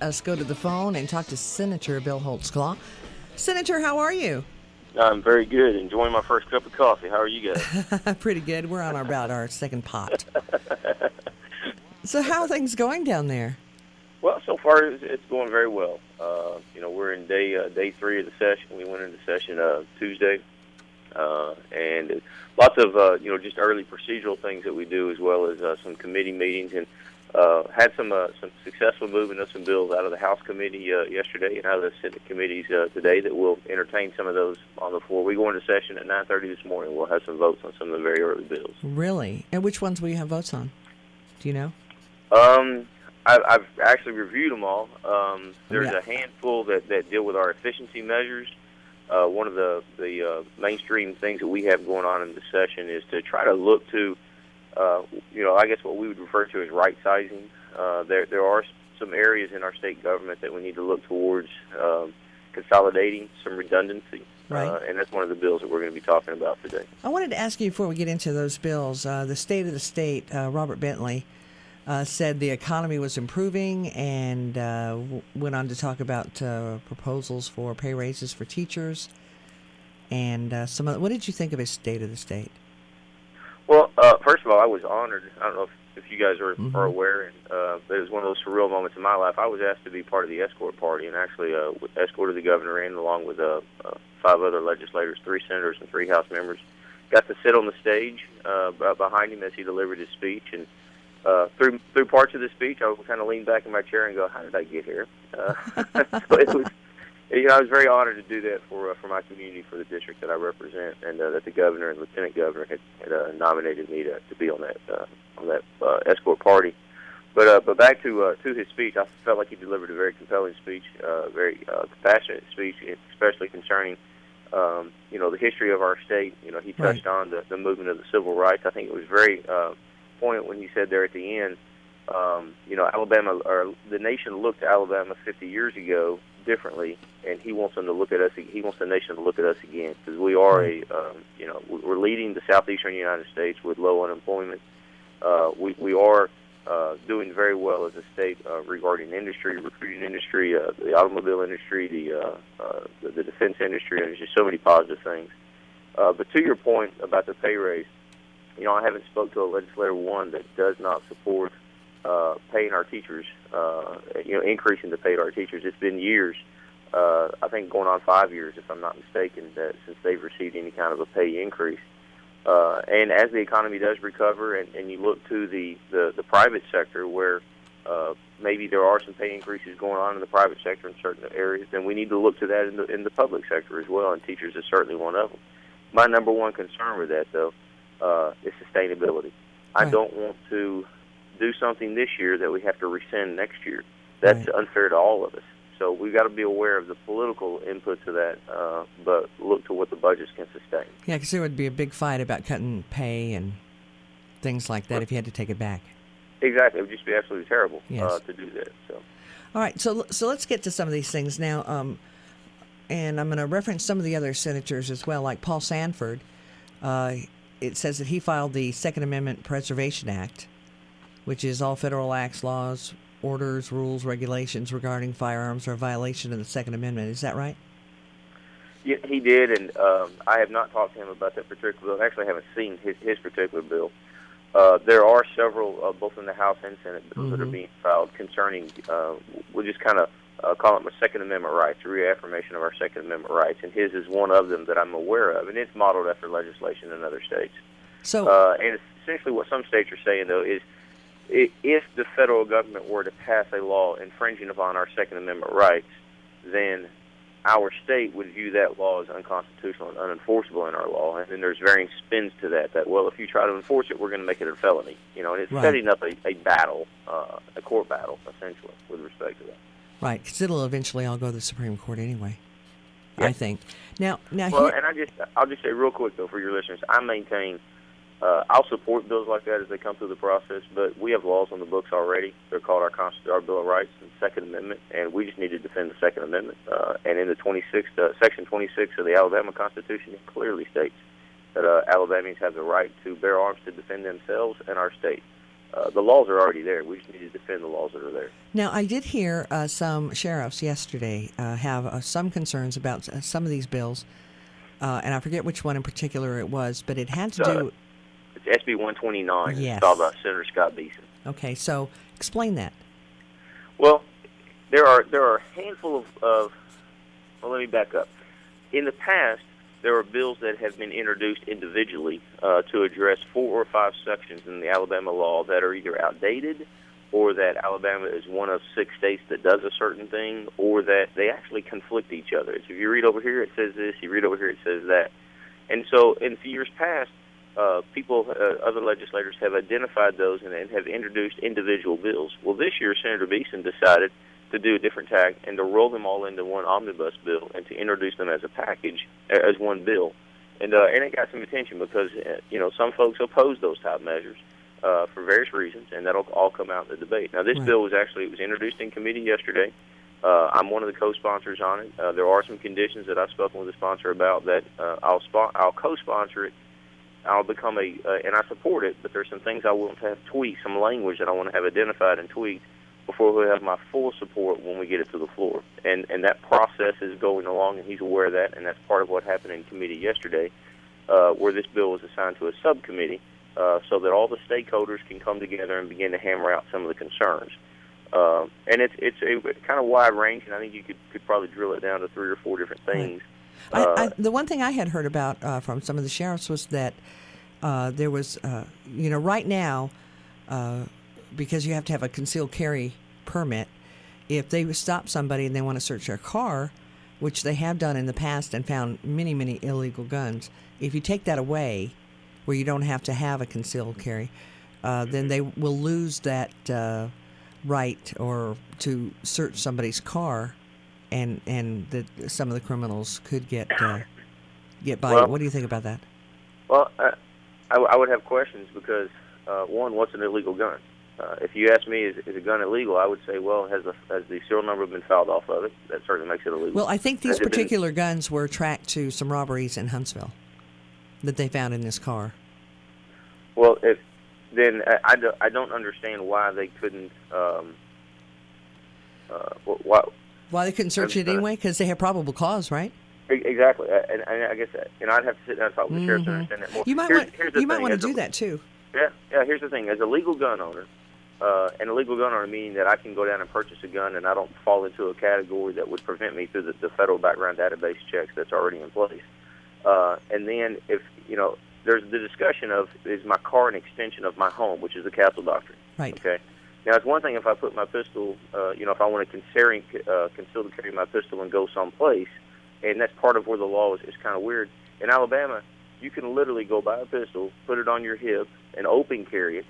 let us go to the phone and talk to Senator Bill Holtzclaw. Senator, how are you? I'm very good. Enjoying my first cup of coffee. How are you guys? Pretty good. We're on our, about our second pot. so, how are things going down there? Well, so far it's, it's going very well. Uh, you know, we're in day uh, day three of the session. We went into session uh, Tuesday, uh, and lots of uh, you know just early procedural things that we do, as well as uh, some committee meetings and uh, had some uh, some successful movement of some bills out of the House committee uh, yesterday and out of the Senate committees uh, today that will entertain some of those on the floor. We go into session at 9:30 this morning. We'll have some votes on some of the very early bills. Really? And which ones will you have votes on? Do you know? Um, I, I've actually reviewed them all. Um, there's Yeah. a handful that, that deal with our efficiency measures. Uh, one of the the uh, mainstream things that we have going on in the session is to try to look to, uh, you know, I guess what we would refer to as right sizing. Uh, there there are some areas in our state government that we need to look towards um, consolidating some redundancy, Right. uh, and that's one of the bills that we're going to be talking about today. I wanted to ask you before we get into those bills. Uh, the state of the state, uh, Robert Bentley, uh, said the economy was improving and uh, w- went on to talk about uh, proposals for pay raises for teachers and uh, some. Other, what did you think of his state of the state? Well, uh, first of all, I was honored. I don't know if, if you guys are, Mhm. are aware, and uh, but it was one of those surreal moments in my life. I was asked to be part of the escort party, and actually uh, escorted the governor in along with uh, uh, five other legislators, three senators, and three House members. Got to sit on the stage uh, behind him as he delivered his speech, and uh, through through parts of the speech, I would kind of lean back in my chair and go, "How did I get here?" Uh, so it was you know, I was very honored to do that for uh, for my community, for the district that I represent, and uh, that the governor and lieutenant governor had, had uh, nominated me to, to be on that uh, on that uh, escort party. But uh, but back to uh, to his speech, I felt like he delivered a very compelling speech, uh, very uh, compassionate speech, especially concerning um, you know the history of our state. You know, he Right. touched on the, the movement of the civil rights. I think it was very uh, poignant when he said there at the end. Um, you know, Alabama or the nation looked to Alabama 50 years ago differently, and he wants them to look at us. He wants the nation to look at us again because we are a, um, you know, we're leading the southeastern United States with low unemployment. Uh, we we are uh, doing very well as a state uh, regarding industry, recruiting industry, uh, the automobile industry, the, uh, uh, the the defense industry, and there's just so many positive things. Uh, but to your point about the pay raise, you know, I haven't spoke to a legislator one that does not support uh, paying our teachers, uh, you know, increasing the pay to our teachers. It's been years, uh, I think going on five years, if I'm not mistaken, that since they've received any kind of a pay increase. Uh, and as the economy does recover, and, and you look to the, the, the private sector where uh, maybe there are some pay increases going on in the private sector in certain areas, then we need to look to that in the, in the public sector as well, and teachers is certainly one of them. My number one concern with that, though, uh, is sustainability. I don't want to do something this year that we have to rescind next year. That's Right. unfair to all of us. So we've got to be aware of the political input to that, uh, but look to what the budgets can sustain. Yeah, because there would be a big fight about cutting pay and things like that if you had to take it back. Exactly, it would just be absolutely terrible uh, to do that. So. All right, so so let's get to some of these things now. Um, and I'm going to reference some of the other senators as well, like Paul Sanford. Uh, it says that he filed the Second Amendment Preservation Act, which is all federal acts, laws, orders, rules, regulations regarding firearms are a violation of the Second Amendment. Is that right? Yeah, he did, and um, I have not talked to him about that particular bill. Actually, I haven't seen his, his particular bill. Uh, there are several, uh, both in the House and Senate, bills that are Mhm. being filed concerning, uh, we'll just kind of uh, call it a Second Amendment rights, reaffirmation of our Second Amendment rights, and his is one of them that I'm aware of, and it's modeled after legislation in other states. So, Uh, and essentially, what some states are saying, though, is if the federal government were to pass a law infringing upon our Second Amendment rights, then our state would view that law as unconstitutional and unenforceable in our law. And then there's varying spins to that. That well, if you try to enforce it, we're going to make it a felony. You know, and it's Right. setting up a, a battle, uh, a court battle, essentially, with respect to that. right, because it'll eventually all go to the Supreme Court anyway. I think. Now, now Well, here, and I just I'll just say real quick though for your listeners, I maintain uh, I'll support bills like that as they come through the process, but we have laws on the books already. They're called our Constitution, our Bill of Rights and Second Amendment, and we just need to defend the Second Amendment. Uh, and in the 26th, uh, Section 26 of the Alabama Constitution, it clearly states that uh, Alabamians have the right to bear arms to defend themselves and our state. uh, the laws are already there. We just need to defend the laws that are there. Now, I did hear uh, some sheriffs yesterday uh, have uh, some concerns about uh, some of these bills, uh, and I forget which one in particular it was, but it had to do. It's SB 129. Yes. By Senator Scott Beason. Okay, so explain that. Well, there are there are a handful of, of well, let me back up. In the past, there are bills that have been introduced individually uh, to address four or five sections in the Alabama law that are either outdated, or that Alabama is one of six states that does a certain thing, or that they actually conflict each other. So if you read over here, it says this. You read over here, it says that. And so, in years past, uh, people, uh, other legislators have identified those and, and have introduced individual bills. Well, this year, Senator Beason decided to do a different tack and to roll them all into one omnibus bill and to introduce them as a package, uh, as one bill. And uh, and it got some attention because uh, you know some folks oppose those type measures uh, for various reasons, and that'll all come out in the debate. Now, this Right. bill was actually it was introduced in committee yesterday. Uh, I'm one of the co-sponsors on it. Uh, there are some conditions that I've spoken with the sponsor about that uh, I'll spon- I'll co-sponsor it. I'll become a uh, and I support it, but there's some things I want to have tweaked, some language that I want to have identified and tweaked before we have my full support when we get it to the floor. And and that process is going along, and he's aware of that, and that's part of what happened in committee yesterday, uh, where this bill was assigned to a subcommittee, uh, so that all the stakeholders can come together and begin to hammer out some of the concerns. Uh, and it's it's a kind of wide range, and I think you could could probably drill it down to three or four different things. I, Uh, I, the one thing I had heard about uh, from some of the sheriffs was that uh, there was, uh, you know, right now, uh, because you have to have a concealed carry permit, if they stop somebody and they want to search their car, which they have done in the past and found many, many illegal guns, if you take that away, where you don't have to have a concealed carry, uh, then they will lose that uh, right or to search somebody's car, and and that some of the criminals could get uh, get by. Well- what do you think about that? Well, I, I, I would have questions because uh, one, what's an illegal gun? Uh, if you ask me, is, is a gun illegal? I would say, well, has the has the serial number been filed off of it? That certainly makes it illegal. Well, I think these Has it been- particular guns were tracked to some robberies in Huntsville that they found in this car. Well, if then I, I, do, I don't understand why they couldn't. Um, uh, why, Why they couldn't search it Uh, anyway? Because they have probable cause, right? exactly, Uh, and, and I guess you know I'd have to sit down and talk with the sheriff to Mhm. understand that more. You might here's, want here's you might want to as a- do that too. Yeah, yeah. Here's the thing: as a legal gun owner, uh, and a legal gun owner meaning that I can go down and purchase a gun, and I don't fall into a category that would prevent me through the, the federal background database checks that's already in place. Uh, and then, if you know, there's the discussion of is my car an extension of my home, which is the castle doctrine. Right. Okay. Now, it's one thing if I put my pistol, uh, you know, if I want to conceal, uh, conceal to carry my pistol and go someplace, and that's part of where the law is, is kind of weird. In Alabama, you can literally go buy a pistol, put it on your hip, and open carry it,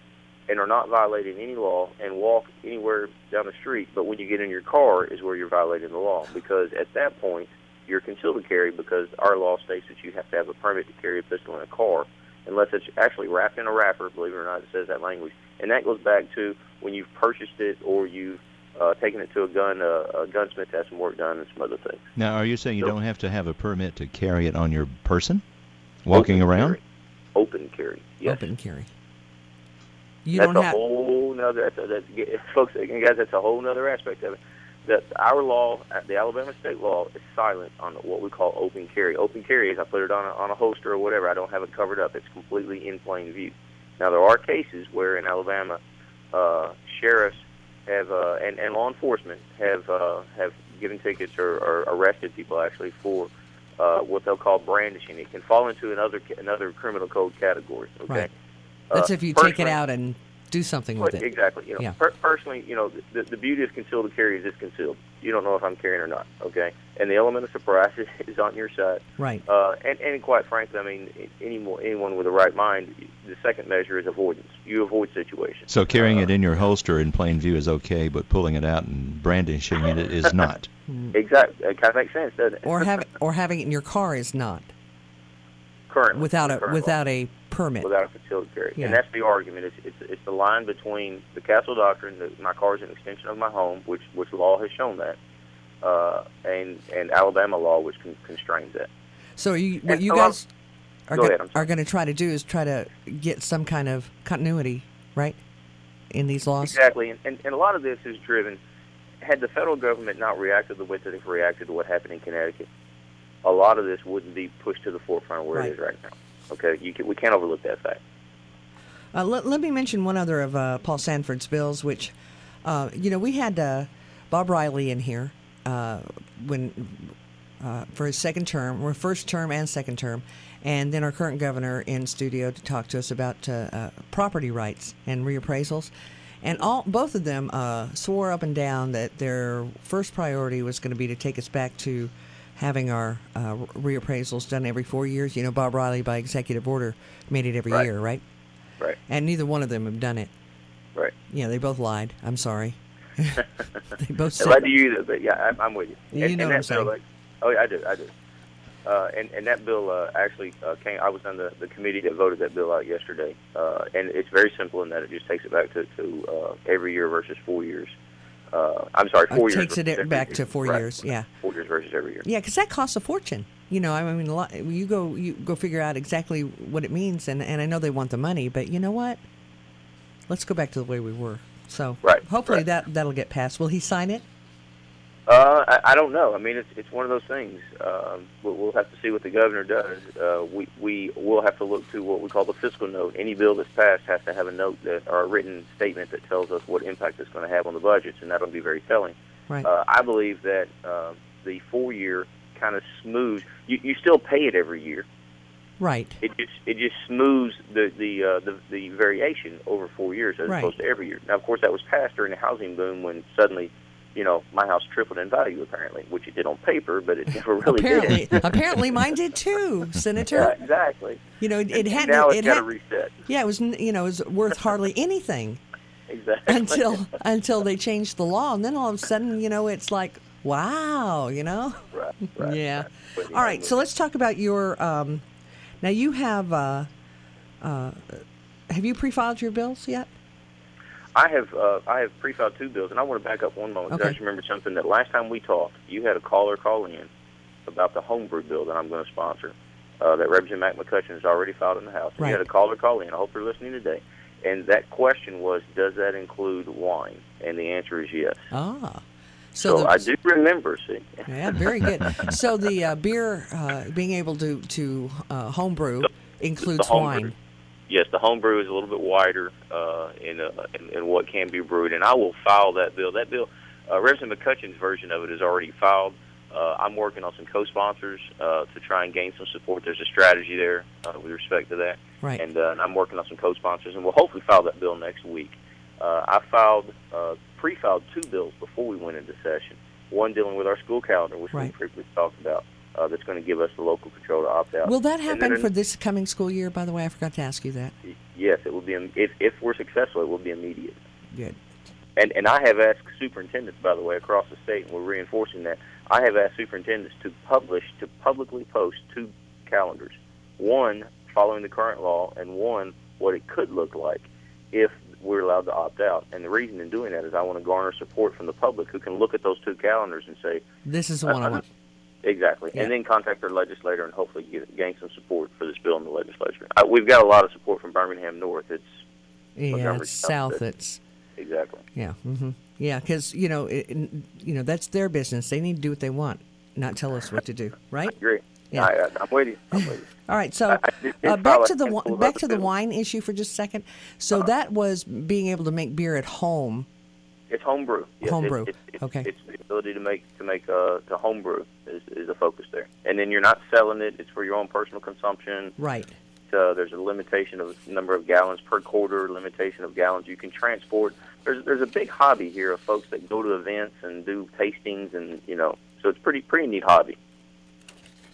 and are not violating any law, and walk anywhere down the street. But when you get in your car, is where you're violating the law, because at that point, you're concealed to carry because our law states that you have to have a permit to carry a pistol in a car, unless it's actually wrapped in a wrapper. Believe it or not, it says that language, and that goes back to when you've purchased it or you've uh, taken it to a gun uh, a gunsmith to have some work done and some other things. Now, are you saying you So- don't have to have a permit to carry it on your person, walking Open around? carry. Open carry. Yes. Open carry. You that's don't a have. whole nother. That's, a, that's folks and guys. That's a whole nother aspect of it. That our law, uh, the Alabama state law, is silent on what we call open carry. Open carry is I put it on a, on a holster or whatever. I don't have it covered up. It's completely in plain view. Now there are cases where in Alabama, uh, sheriffs have uh, and, and law enforcement have uh, have given tickets or, or arrested people actually for uh, what they'll call brandishing. It can fall into another another criminal code category. Okay. Right. That's Uh, if you take it out and do something with well, it. Exactly. You know, Yeah. per- personally, you know, the, the beauty of concealed carry is it's concealed. You don't know if I'm carrying or not. Okay, and the element of surprise is, is on your side. Right. Uh, and, and quite frankly, I mean, any more, anyone with a right mind, the second measure is avoidance. You avoid situations. So carrying Uh, it in your holster in plain view is okay, but pulling it out and brandishing it is not. Exactly. It kind of makes sense, doesn't it? Or have or having it in your car is not currently without a current law. without a permit. without a carry. Yeah. And that's the argument. It's, it's it's the line between the castle doctrine that my car is an extension of my home, which which law has shown that, uh, and and Alabama law, which con- constrains that. So you what And you so I'm- guys are Go go- ahead, I'm are going to try to do is try to get some kind of continuity, right? in these laws? Exactly, and, and, and a lot of this is driven. Had the federal government not reacted the way that they've reacted to what happened in Connecticut, a lot of this wouldn't be pushed to the forefront where Right. it is right now. Okay, can, we can't overlook that fact. Uh, let, let me mention one other of uh, Paul Sanford's bills, which, uh, you know, we had uh, Bob Riley in here uh, when uh, for his second term, or first term and second term, and then our current governor in studio to talk to us about property rights and reappraisals. And all both of them swore up and down that their first priority was going to be to take us back to having our uh, reappraisals done every four years. You know, Bob Riley, by executive order, made it every Right. year, right? Right, And neither one of them have done it. right. Yeah, they both lied. I'm sorry. they both said. lied to you either, but yeah, I'm, I'm with you. You and, know and what I'm bill, saying. like, oh, yeah, I do, I do. Uh, and and that bill uh, actually uh, came. I was on the, the committee that voted that bill out yesterday, uh, and it's very simple in that it just takes it back to to uh, every year versus four years. Uh, I'm sorry, Uh, four years. takes it back year. to four Right, years, yeah. four years versus every year. Yeah, because that costs a fortune. You know, I mean, a lot, you go you go figure out exactly what it means, and and I know they want the money, but you know what? Let's go back to the way we were. So Right, hopefully right. that that'll get passed. Will he sign it? Uh, I, I don't know. I mean, it's it's one of those things. Um, we'll, we'll have to see what the governor does. Uh, we we will have to look to what we call the fiscal note. Any bill that's passed has to have a note that or a written statement that tells us what impact it's going to have on the budgets, and that'll be very telling. Right. Uh, I believe that uh, the four year kind of smooths. You, you still pay it every year. right. It just it just smooths the the uh, the, the variation over four years as Right. opposed to every year. Now, of course, that was passed during the housing boom when suddenly, you know, my house tripled in value apparently, which it did on paper, but it never really apparently, did. apparently, mine did too, yeah, Senator. exactly. You know, it, it had now it's it got had, to reset. yeah, it was you know it was worth hardly anything. Exactly. until until they changed the law, and then all of a sudden, you know, it's like, wow, you know. right, right, yeah. right. All right. So let's talk about your. Um, now you have. Uh, uh, have you pre-filed your bills yet? I have uh, I have pre-filed two bills, and I want to back up one moment. Okay. I just remember something that last time we talked, you had a caller call in about the homebrew bill that I'm going to sponsor. Uh, that Representative Mac McCutcheon has already filed in the House. Right. You had a caller call in. I hope you're listening today. And that question was, does that include wine? And the answer is yes. Ah. So, the, I do remember. See, Yeah, very good. So the uh, beer uh, being able to to uh, homebrew includes homebrew. wine. Yes, the homebrew is a little bit wider uh, in, uh, in in what can be brewed, and I will file that bill. That bill, uh, Representative McCutcheon's version of it is already filed. Uh, I'm working on some co-sponsors uh, to try and gain some support. There's a strategy there uh, with respect to that, Right. and, uh, and I'm working on some co-sponsors, and we'll hopefully file that bill next week. Uh, I filed, uh, pre-filed two bills before we went into session. One dealing with our school calendar, which we Right. briefly talked about, uh, that's going to give us the local control to opt out. Will that And then happen for this coming school year? By the way, I forgot to ask you that. Yes, it will be. If if we're successful, it will be immediate. Good. And and I have asked superintendents, by the way, across the state, and we're reinforcing that. I have asked superintendents to publish to publicly post two calendars, one following the current law, and one what it could look like if we're allowed to opt out. And the reason in doing that is I want to garner support from the public who can look at those two calendars and say This is the one I want. Exactly, Yeah. and then contact their legislator and hopefully get, gain some support for this bill in the legislature. Uh, we've got a lot of support from Birmingham North. It's Yeah, it's south. It's exactly. yeah, hmm yeah, because you know, it, you know that's their business. They need to do what they want, not tell us what to do, right? Yeah. I, I, I'm with you. I'm with you. All right, so I- I uh, back to the handful wi- of back to the wine issue for just a second. So that was being able to make beer at home. It's homebrew. Yes, Homebrew. It's, it's, Okay. It's the ability to make to make uh, to homebrew is, is a focus there, and then you're not selling it. It's for your own personal consumption. Right. Uh, there's a limitation of number of gallons per quarter, limitation of gallons you can transport. There's there's a big hobby here of folks that go to events and do tastings, and you know, so it's pretty pretty neat hobby.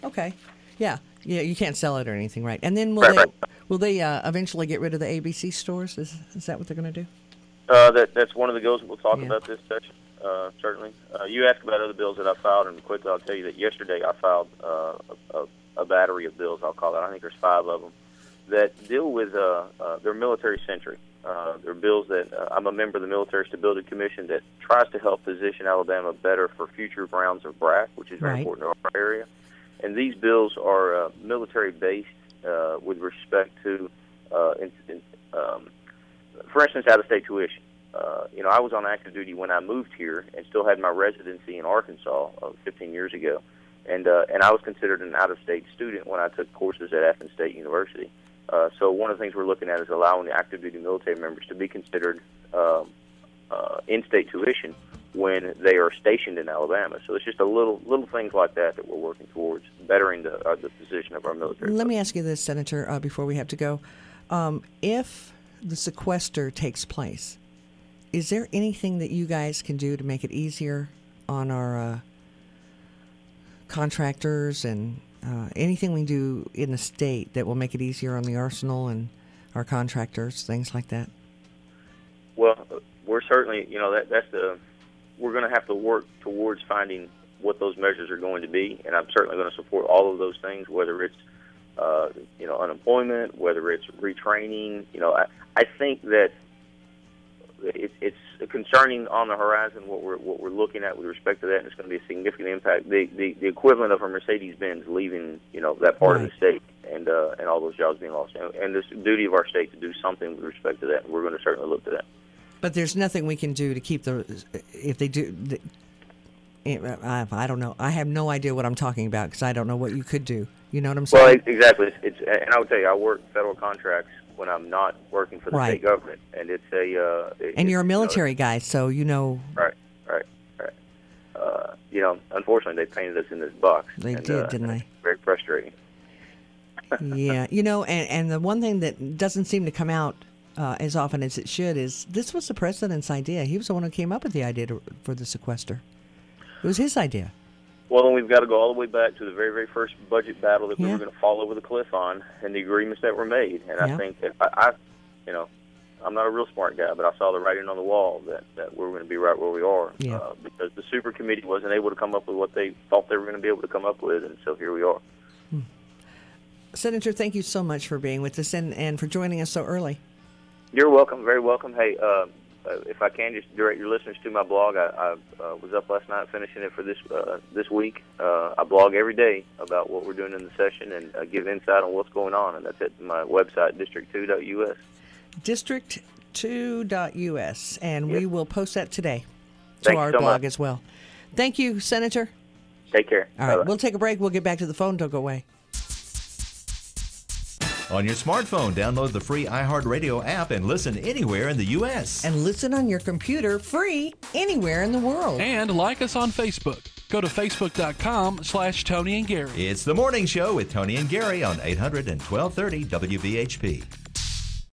Okay. Yeah. Yeah. You can't sell it or anything, right? And then will Right, they right. will they uh, eventually get rid of the ABC stores? Is is that what they're going to do? Uh, that that's one of the bills we'll talk Yeah. about this session. Uh, certainly. Uh, you asked about other bills that I filed, and quickly I'll tell you that yesterday I filed uh, a, a, battery of bills. I'll call it. I think there's five of them that deal with. Uh, uh, they're military centric. Uh, they're bills that uh, I'm a member of the Military Stability Commission that tries to help position Alabama better for future rounds of BRAC, which is very Right. important to our area. And these bills are uh, military based uh, with respect to, uh, in, in, um, for instance, out of state tuition. uh, you know, I was on active duty when I moved here and still had my residency in Arkansas uh, 15 years ago, and uh, and I was considered an out-of-state student when I took courses at Athens State University. Uh, so one of the things we're looking at is allowing the active duty military members to be considered um, uh, in-state tuition when they are stationed in Alabama. So it's just a little little things like that that we're working towards bettering the uh, the position of our military. Let me ask you this, Senator, uh, before we have to go. Um, if the sequester takes place, is there anything that you guys can do to make it easier on our uh, contractors and uh, anything we do in the state that will make it easier on the arsenal and our contractors, things like that? Well, we're certainly, you know, that that's the we're going to have to work towards finding what those measures are going to be, and I'm certainly going to support all of those things, whether it's uh, you know unemployment, whether it's retraining. You know, I I think that it, it's concerning on the horizon what we're what we're looking at with respect to that, and it's going to be a significant impact. The the, the equivalent of a Mercedes Benz leaving you know that part right. of the state, and uh, and all those jobs being lost, and, and the duty of our state to do something with respect to that, and we're going to certainly look to that. But there's nothing we can do to keep the if they do. I, I don't know. I have no idea what I'm talking about because I don't know what you could do. You know what I'm saying? Well, exactly. It's, it's and I would tell you, I work federal contracts when I'm not working for the Right. state government, and it's a. Uh, it- and you're a it's, you know, military guy, so you know Right, right, right. Uh, you know, unfortunately, they painted us in this box. They and, did, uh, didn't they? Very frustrating. yeah, you know, and, and the one thing that doesn't seem to come out uh, as often as it should is this was the president's idea. He was the one who came up with the idea to, for the sequester. It was his idea. Well, then we've got to go all the way back to the very, very first budget battle that we were going to fall over the cliff on, and the agreements that were made. And Yeah. I think that I, I, you know, I'm not a real smart guy, but I saw the writing on the wall that that we're going to be right where we are Yeah. uh, because the super committee wasn't able to come up with what they thought they were going to be able to come up with, and so here we are. Senator, thank you so much for being with us and, and for joining us so early. You're welcome, very welcome. Hey, uh, uh, if I can just direct your listeners to my blog, I, I uh, was up last night finishing it for this uh, this week. Uh, I blog every day about what we're doing in the session and uh, give insight on what's going on, and that's at my website, district2.us. District2.us, and we will post that today to Thank our so blog much. as well. Thank you, Senator. Take care. All right, Bye-bye. we'll take a break. We'll get back to the phone. Don't go away. On your smartphone, download the free iHeartRadio app and listen anywhere in the U.S. And listen on your computer free anywhere in the world. And like us on Facebook. Go to facebook.com slash Toni and Gary. It's the morning show with Toni and Gary on 800 and 1230 WBHP.